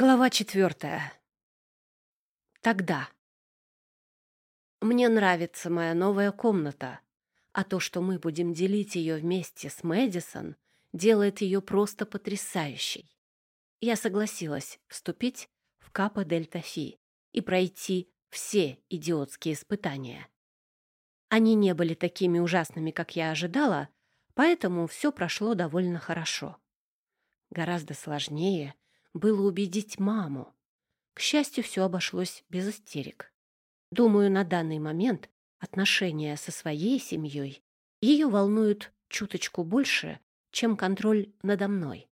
Глава четвертая. Тогда. Мне нравится моя новая комната, а то, что мы будем делить ее вместе с Мэдисон, делает ее просто потрясающей. Я согласилась вступить в Капа Дельта Фи и пройти все идиотские испытания. Они не были такими ужасными, как я ожидала, поэтому все прошло довольно хорошо. Гораздо сложнее — было убедить маму. К счастью, все обошлось без истерик. Думаю, на данный момент отношения со своей семьей ее волнуют чуточку больше, чем контроль надо мной.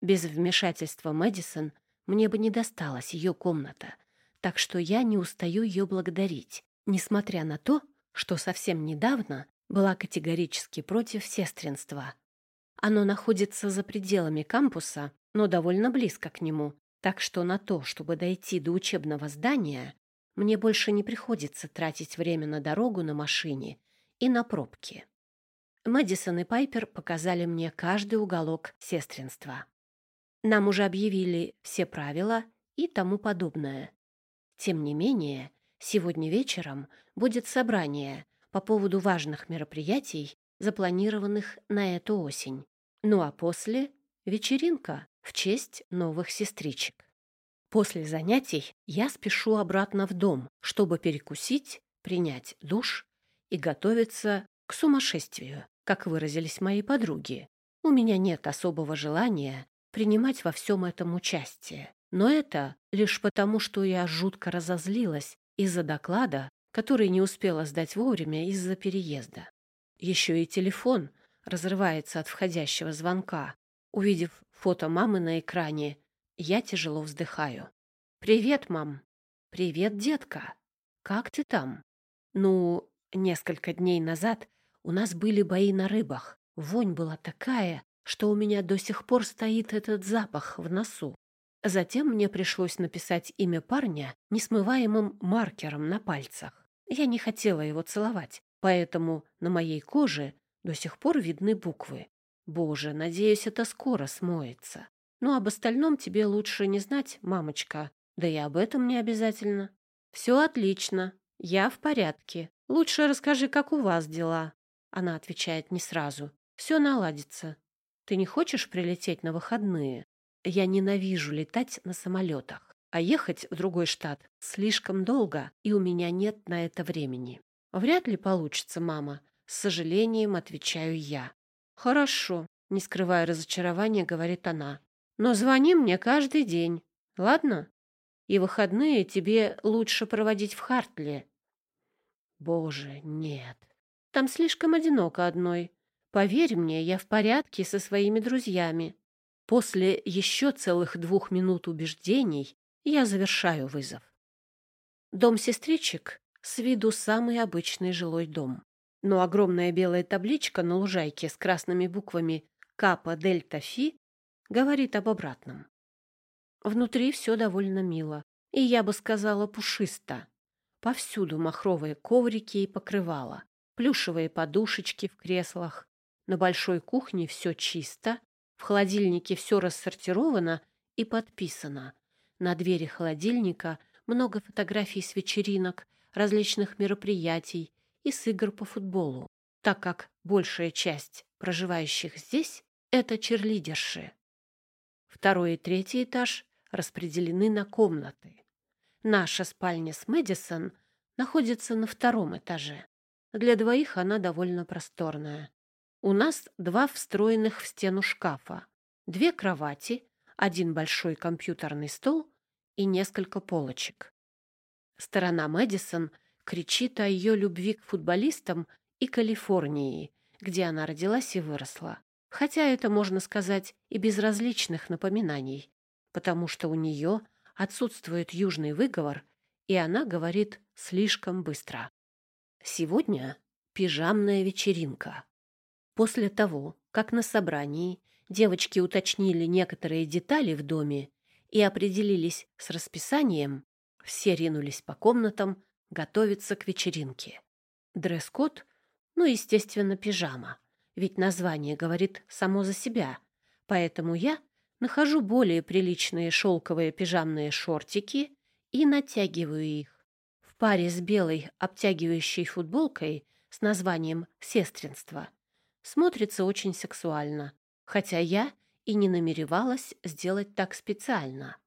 Без вмешательства Мэдисон мне бы не досталась ее комната, так что я не устаю ее благодарить, несмотря на то, что совсем недавно была категорически против сестринства. Оно находится за пределами кампуса но довольно близко к нему, так что на то, чтобы дойти до учебного здания, мне больше не приходится тратить время на дорогу на машине и на пробки. Мэдисон и Пайпер показали мне каждый уголок сестринства. Нам уже объявили все правила и тому подобное. Тем не менее, сегодня вечером будет собрание по поводу важных мероприятий, запланированных на эту осень. Ну а после — вечеринка в честь новых сестричек. После занятий я спешу обратно в дом, чтобы перекусить, принять душ и готовиться к сумасшествию, как выразились мои подруги. У меня нет особого желания принимать во всем этом участие. Но это лишь потому, что я жутко разозлилась из-за доклада, который не успела сдать вовремя из-за переезда. Еще и телефон разрывается от входящего звонка. Увидев фото мамы на экране, я тяжело вздыхаю. «Привет, мам!» «Привет, детка! Как ты там?» «Ну, несколько дней назад у нас были бои на рыбах. Вонь была такая, что у меня до сих пор стоит этот запах в носу. Затем мне пришлось написать имя парня несмываемым маркером на пальцах. Я не хотела его целовать, поэтому на моей коже до сих пор видны буквы. Боже, надеюсь, это скоро смоется. Ну, об остальном тебе лучше не знать, мамочка. Да и об этом не обязательно. Все отлично. Я в порядке. Лучше расскажи, как у вас дела. Она отвечает не сразу. Все наладится. Ты не хочешь прилететь на выходные? Я ненавижу летать на самолетах. А ехать в другой штат слишком долго, и у меня нет на это времени. Вряд ли получится, мама. С сожалением отвечаю я. «Хорошо», — не скрывая разочарования, говорит она. «Но звони мне каждый день, ладно? И выходные тебе лучше проводить в Хартле». «Боже, нет. Там слишком одиноко одной. Поверь мне, я в порядке со своими друзьями». После еще целых двух минут убеждений я завершаю вызов. Дом сестричек с виду самый обычный жилой дом но огромная белая табличка на лужайке с красными буквами «Капа Дельта Фи» говорит об обратном. Внутри все довольно мило, и я бы сказала пушисто. Повсюду махровые коврики и покрывала, плюшевые подушечки в креслах. На большой кухне все чисто, в холодильнике все рассортировано и подписано. На двери холодильника много фотографий с вечеринок, различных мероприятий и с игр по футболу, так как большая часть проживающих здесь — это черлидерши. Второй и третий этаж распределены на комнаты. Наша спальня с Мэдисон находится на втором этаже. Для двоих она довольно просторная. У нас два встроенных в стену шкафа, две кровати, один большой компьютерный стол и несколько полочек. Сторона Мэдисон кричит о ее любви к футболистам и Калифорнии, где она родилась и выросла. Хотя это можно сказать и без различных напоминаний, потому что у нее отсутствует южный выговор, и она говорит слишком быстро. Сегодня пижамная вечеринка. После того, как на собрании девочки уточнили некоторые детали в доме и определились с расписанием, все ринулись по комнатам готовится к вечеринке. Дресс-код, ну, естественно, пижама, ведь название говорит само за себя, поэтому я нахожу более приличные шелковые пижамные шортики и натягиваю их. В паре с белой обтягивающей футболкой с названием «Сестринство» смотрится очень сексуально, хотя я и не намеревалась сделать так специально.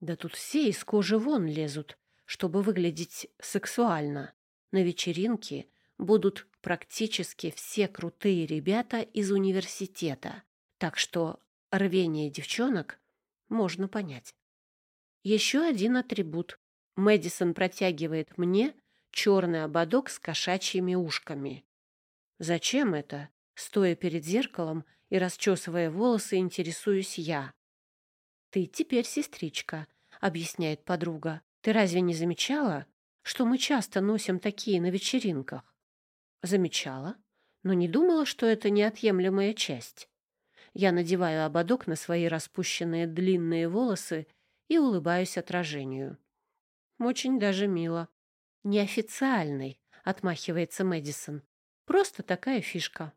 Да тут все из кожи вон лезут, чтобы выглядеть сексуально. На вечеринке будут практически все крутые ребята из университета, так что рвение девчонок можно понять. Еще один атрибут. Мэдисон протягивает мне черный ободок с кошачьими ушками. Зачем это? Стоя перед зеркалом и расчесывая волосы, интересуюсь я. «Ты теперь сестричка», — объясняет подруга. «Ты разве не замечала, что мы часто носим такие на вечеринках?» «Замечала, но не думала, что это неотъемлемая часть». Я надеваю ободок на свои распущенные длинные волосы и улыбаюсь отражению. Очень даже мило. «Неофициальный», — отмахивается Мэдисон. «Просто такая фишка».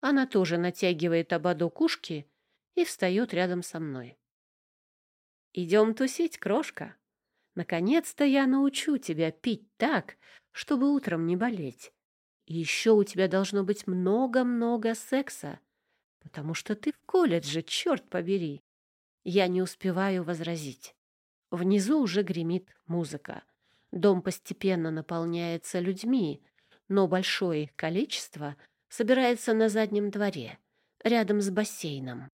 Она тоже натягивает ободок ушки и встает рядом со мной. «Идем тусить, крошка. Наконец-то я научу тебя пить так, чтобы утром не болеть. И еще у тебя должно быть много-много секса, потому что ты в колледже, черт побери». Я не успеваю возразить. Внизу уже гремит музыка. Дом постепенно наполняется людьми, но большое их количество — собирается на заднем дворе, рядом с бассейном.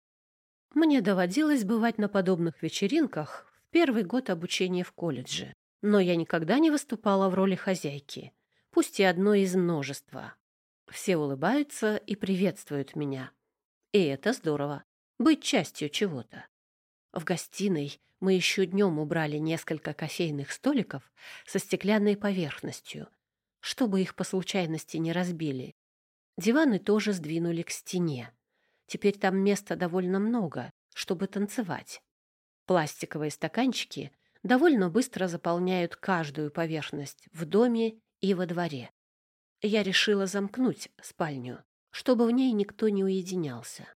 Мне доводилось бывать на подобных вечеринках первый год обучения в колледже, но я никогда не выступала в роли хозяйки, пусть и одной из множества. Все улыбаются и приветствуют меня. И это здорово — быть частью чего-то. В гостиной мы еще днем убрали несколько кофейных столиков со стеклянной поверхностью, чтобы их по случайности не разбили, Диваны тоже сдвинули к стене. Теперь там места довольно много, чтобы танцевать. Пластиковые стаканчики довольно быстро заполняют каждую поверхность в доме и во дворе. Я решила замкнуть спальню, чтобы в ней никто не уединялся.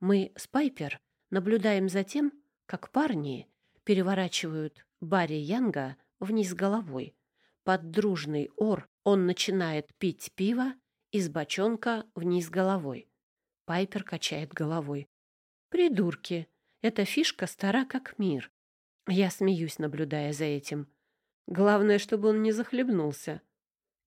Мы с Пайпер наблюдаем за тем, как парни переворачивают Барри Янга вниз головой. Под дружный ор он начинает пить пиво из бочонка вниз головой. Пайпер качает головой. «Придурки! Эта фишка стара как мир!» Я смеюсь, наблюдая за этим. Главное, чтобы он не захлебнулся.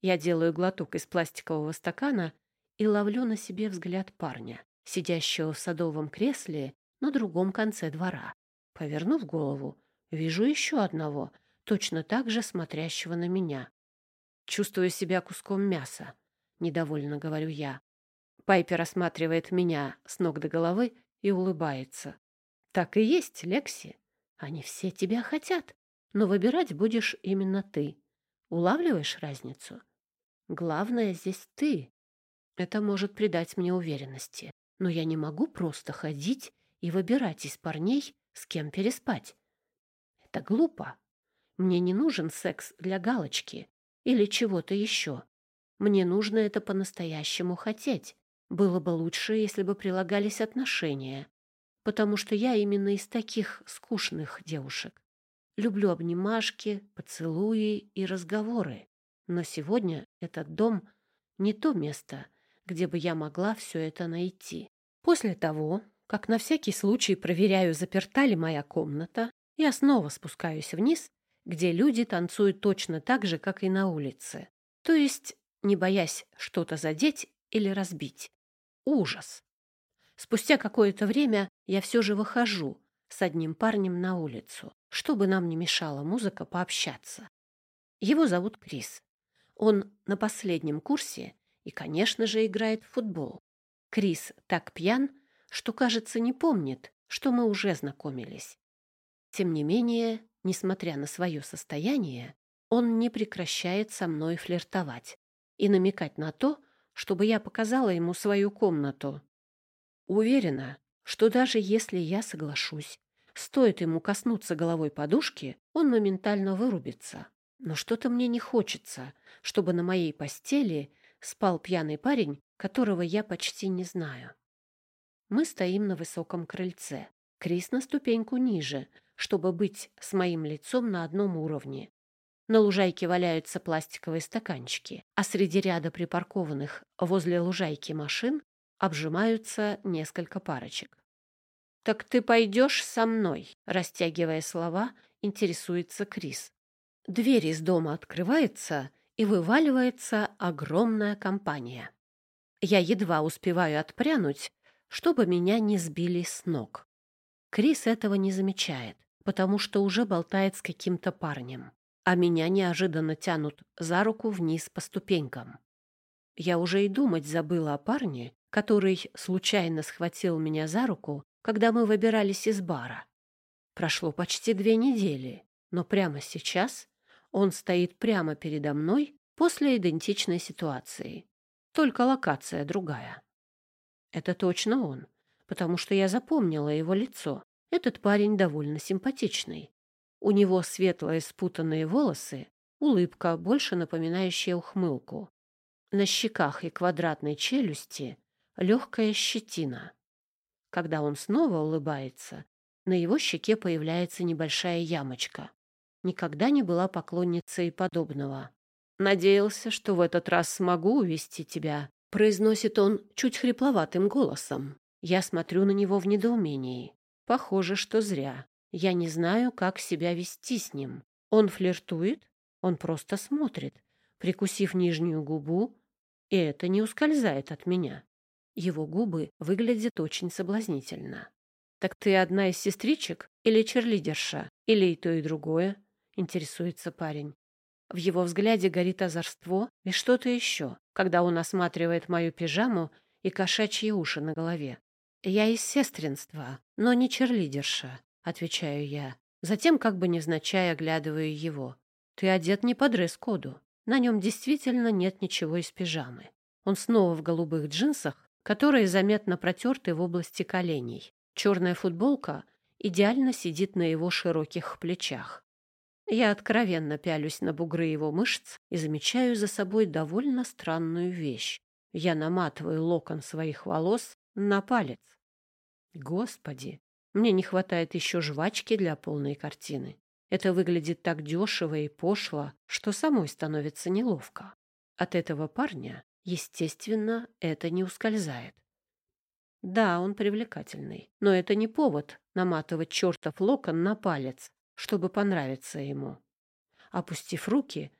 Я делаю глоток из пластикового стакана и ловлю на себе взгляд парня, сидящего в садовом кресле на другом конце двора. Повернув голову, вижу еще одного, точно так же смотрящего на меня. Чувствую себя куском мяса. — недовольно говорю я. Пайпер осматривает меня с ног до головы и улыбается. «Так и есть, Лекси. Они все тебя хотят, но выбирать будешь именно ты. Улавливаешь разницу? Главное здесь ты. Это может придать мне уверенности, но я не могу просто ходить и выбирать из парней, с кем переспать. Это глупо. Мне не нужен секс для галочки или чего-то еще. Мне нужно это по-настоящему хотеть. Было бы лучше, если бы прилагались отношения, потому что я именно из таких скучных девушек. Люблю обнимашки, поцелуи и разговоры. Но сегодня этот дом не то место, где бы я могла все это найти. После того, как на всякий случай проверяю, заперта ли моя комната, я снова спускаюсь вниз, где люди танцуют точно так же, как и на улице. То есть не боясь что-то задеть или разбить. Ужас! Спустя какое-то время я все же выхожу с одним парнем на улицу, чтобы нам не мешала музыка пообщаться. Его зовут Крис. Он на последнем курсе и, конечно же, играет в футбол. Крис так пьян, что, кажется, не помнит, что мы уже знакомились. Тем не менее, несмотря на свое состояние, он не прекращает со мной флиртовать и намекать на то, чтобы я показала ему свою комнату. Уверена, что даже если я соглашусь, стоит ему коснуться головой подушки, он моментально вырубится. Но что-то мне не хочется, чтобы на моей постели спал пьяный парень, которого я почти не знаю. Мы стоим на высоком крыльце. Крис на ступеньку ниже, чтобы быть с моим лицом на одном уровне. На лужайке валяются пластиковые стаканчики, а среди ряда припаркованных возле лужайки машин обжимаются несколько парочек. «Так ты пойдешь со мной?» — растягивая слова, интересуется Крис. Дверь из дома открывается, и вываливается огромная компания. Я едва успеваю отпрянуть, чтобы меня не сбили с ног. Крис этого не замечает, потому что уже болтает с каким-то парнем а меня неожиданно тянут за руку вниз по ступенькам. Я уже и думать забыла о парне, который случайно схватил меня за руку, когда мы выбирались из бара. Прошло почти две недели, но прямо сейчас он стоит прямо передо мной после идентичной ситуации. Только локация другая. Это точно он, потому что я запомнила его лицо. Этот парень довольно симпатичный. У него светлые спутанные волосы, улыбка, больше напоминающая ухмылку. На щеках и квадратной челюсти легкая щетина. Когда он снова улыбается, на его щеке появляется небольшая ямочка. Никогда не была поклонницей подобного. «Надеялся, что в этот раз смогу увести тебя», — произносит он чуть хрипловатым голосом. Я смотрю на него в недоумении. Похоже, что зря. Я не знаю, как себя вести с ним. Он флиртует, он просто смотрит, прикусив нижнюю губу, и это не ускользает от меня. Его губы выглядят очень соблазнительно. «Так ты одна из сестричек или черлидерша? Или и то, и другое?» — интересуется парень. В его взгляде горит озорство и что-то еще, когда он осматривает мою пижаму и кошачьи уши на голове. «Я из сестринства, но не черлидерша отвечаю я. Затем, как бы невзначай, оглядываю его. Ты одет не по дресс-коду. На нем действительно нет ничего из пижамы. Он снова в голубых джинсах, которые заметно протерты в области коленей. Черная футболка идеально сидит на его широких плечах. Я откровенно пялюсь на бугры его мышц и замечаю за собой довольно странную вещь. Я наматываю локон своих волос на палец. Господи, мне не хватает еще жвачки для полной картины. Это выглядит так дешево и пошло, что самой становится неловко. От этого парня, естественно, это не ускользает. Да, он привлекательный, но это не повод наматывать чертов локон на палец, чтобы понравиться ему. Опустив руки,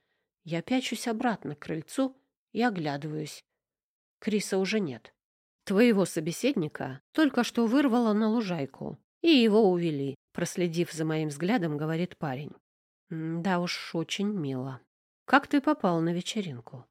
я пячусь обратно к крыльцу и оглядываюсь. Криса уже нет. Твоего собеседника только что вырвало на лужайку. И его увели, проследив за моим взглядом, говорит парень. Да уж, очень мило. Как ты попал на вечеринку?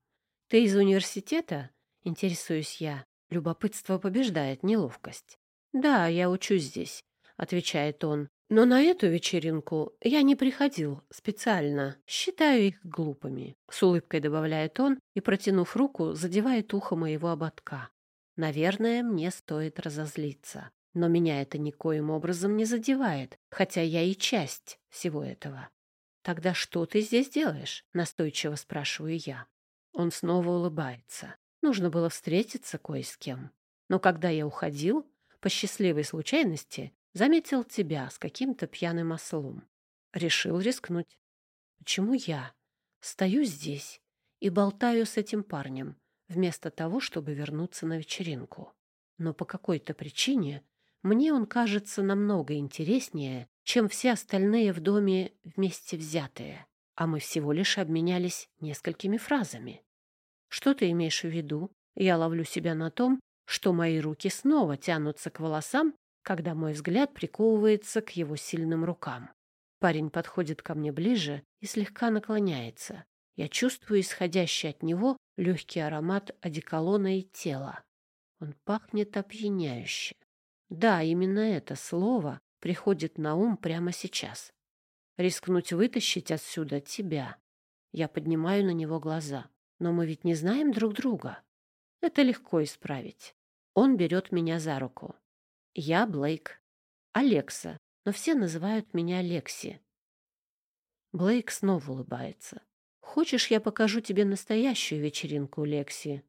Ты из университета? Интересуюсь я. Любопытство побеждает неловкость. Да, я учусь здесь, отвечает он. Но на эту вечеринку я не приходил специально. Считаю их глупыми. С улыбкой добавляет он и, протянув руку, задевает ухо моего ободка. Наверное, мне стоит разозлиться. Но меня это никоим образом не задевает, хотя я и часть всего этого. «Тогда что ты здесь делаешь?» — настойчиво спрашиваю я. Он снова улыбается. Нужно было встретиться кое с кем. Но когда я уходил, по счастливой случайности, заметил тебя с каким-то пьяным ослом. Решил рискнуть. Почему я стою здесь и болтаю с этим парнем, вместо того, чтобы вернуться на вечеринку? Но по какой-то причине мне он кажется намного интереснее, чем все остальные в доме вместе взятые, а мы всего лишь обменялись несколькими фразами. Что ты имеешь в виду? Я ловлю себя на том, что мои руки снова тянутся к волосам, когда мой взгляд приковывается к его сильным рукам. Парень подходит ко мне ближе и слегка наклоняется. Я чувствую исходящий от него легкий аромат одеколона и тела. Он пахнет опьяняюще. Да, именно это слово приходит на ум прямо сейчас. Рискнуть вытащить отсюда тебя. Я поднимаю на него глаза. Но мы ведь не знаем друг друга. Это легко исправить. Он берет меня за руку. Я Блейк. Алекса, но все называют меня Лекси. Блейк снова улыбается. «Хочешь, я покажу тебе настоящую вечеринку, Лекси?»